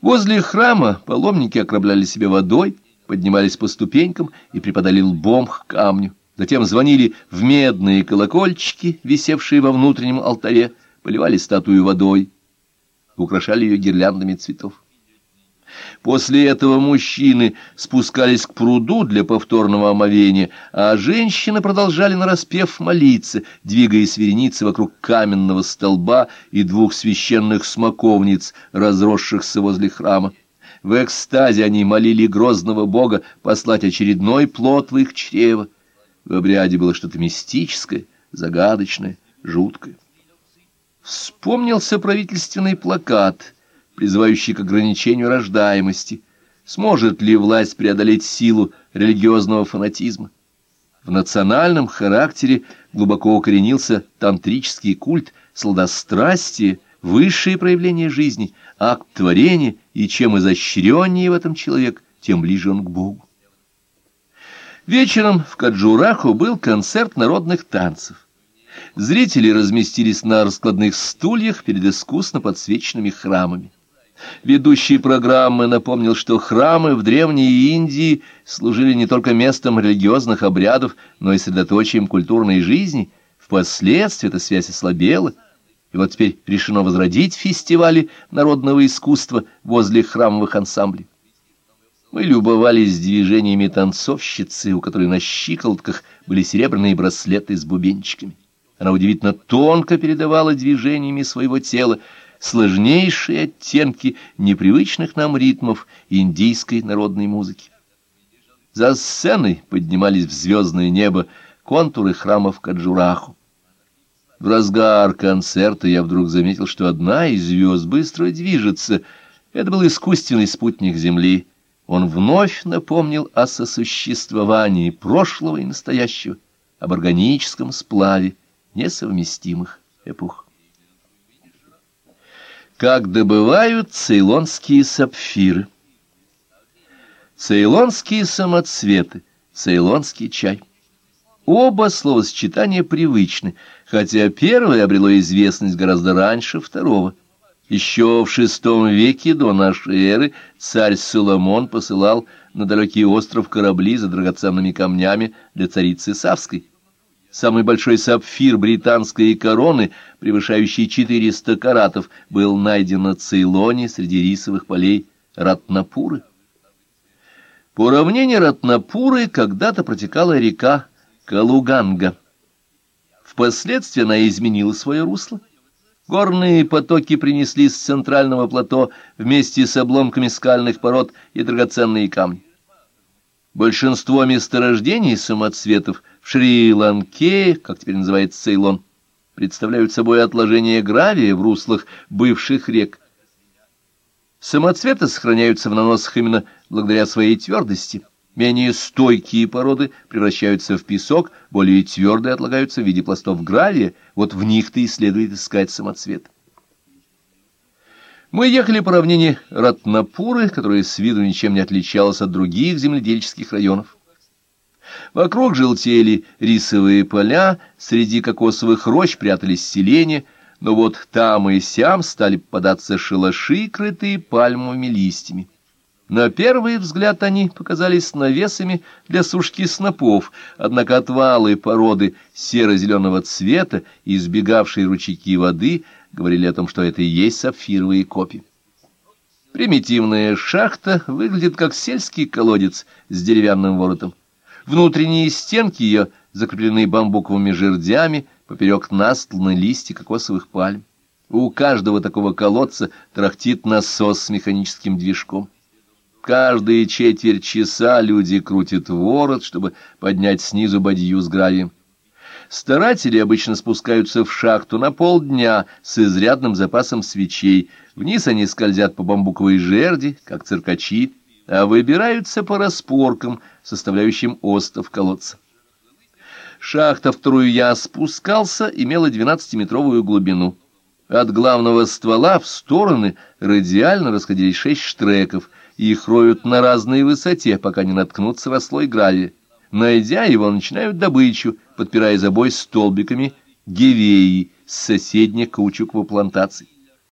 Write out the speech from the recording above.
Возле храма паломники окропляли себе водой, поднимались по ступенькам и припадали лбом к камню. Затем звонили в медные колокольчики, висевшие во внутреннем алтаре, поливали статую водой, украшали ее гирляндами цветов. После этого мужчины спускались к пруду для повторного омовения, а женщины продолжали нараспев молиться, двигаясь вереницы вокруг каменного столба и двух священных смоковниц, разросшихся возле храма. В экстазе они молили грозного бога послать очередной плод в их чрево. В обряде было что-то мистическое, загадочное, жуткое. Вспомнился правительственный плакат — призывающий к ограничению рождаемости. Сможет ли власть преодолеть силу религиозного фанатизма? В национальном характере глубоко укоренился тантрический культ, сладострастие, высшее проявление жизни, акт творения, и чем изощреннее в этом человек, тем ближе он к Богу. Вечером в Каджураху был концерт народных танцев. Зрители разместились на раскладных стульях перед искусно подсвеченными храмами. Ведущий программы напомнил, что храмы в Древней Индии служили не только местом религиозных обрядов, но и средоточием культурной жизни. Впоследствии эта связь ослабела, и вот теперь решено возродить фестивали народного искусства возле храмовых ансамблей. Мы любовались движениями танцовщицы, у которой на щиколотках были серебряные браслеты с бубенчиками. Она удивительно тонко передавала движениями своего тела, сложнейшие оттенки непривычных нам ритмов индийской народной музыки. За сценой поднимались в звездное небо контуры храмов Каджураху. В разгар концерта я вдруг заметил, что одна из звезд быстро движется. Это был искусственный спутник Земли. Он вновь напомнил о сосуществовании прошлого и настоящего, об органическом сплаве несовместимых эпох как добывают цейлонские сапфиры. Цейлонские самоцветы, цейлонский чай. Оба словосочетания привычны, хотя первое обрело известность гораздо раньше второго. Еще в VI веке до нашей эры царь Соломон посылал на далекий остров корабли за драгоценными камнями для царицы Савской. Самый большой сапфир британской короны, превышающий 400 каратов, был найден на Цейлоне среди рисовых полей Ратнапуры. По равнине Ратнапуры когда-то протекала река Калуганга. Впоследствии она изменила свое русло. Горные потоки принесли с центрального плато вместе с обломками скальных пород и драгоценные камни. Большинство месторождений самоцветов в Шри-Ланке, как теперь называется Цейлон, представляют собой отложения гравия в руслах бывших рек. Самоцветы сохраняются в наносах именно благодаря своей твердости. Менее стойкие породы превращаются в песок, более твердые отлагаются в виде пластов гравия, вот в них-то и следует искать самоцвет. Мы ехали по равнине Ратнапуры, которая с виду ничем не отличалась от других земледельческих районов. Вокруг желтели рисовые поля, среди кокосовых рощ прятались селения, но вот там и сям стали попадаться шалаши, крытые пальмовыми листьями. На первый взгляд они показались навесами для сушки снопов, однако отвалы породы серо-зеленого цвета избегавшие ручейки воды говорили о том, что это и есть сапфировые копи. Примитивная шахта выглядит как сельский колодец с деревянным воротом. Внутренние стенки ее закреплены бамбуковыми жердями, поперек настланы листья кокосовых пальм. У каждого такого колодца трахтит насос с механическим движком. Каждые четверть часа люди крутят ворот, чтобы поднять снизу бадью с гравием. Старатели обычно спускаются в шахту на полдня с изрядным запасом свечей. Вниз они скользят по бамбуковой жерди, как циркачи, а выбираются по распоркам, составляющим остов колодца. Шахта, в которую я спускался, имела 12-метровую глубину. От главного ствола в стороны радиально расходились шесть штреков — их роют на разной высоте, пока не наткнутся в слой гравия. Найдя его, начинают добычу, подпирая забой столбиками гевеи с соседних каучуковых плантаций.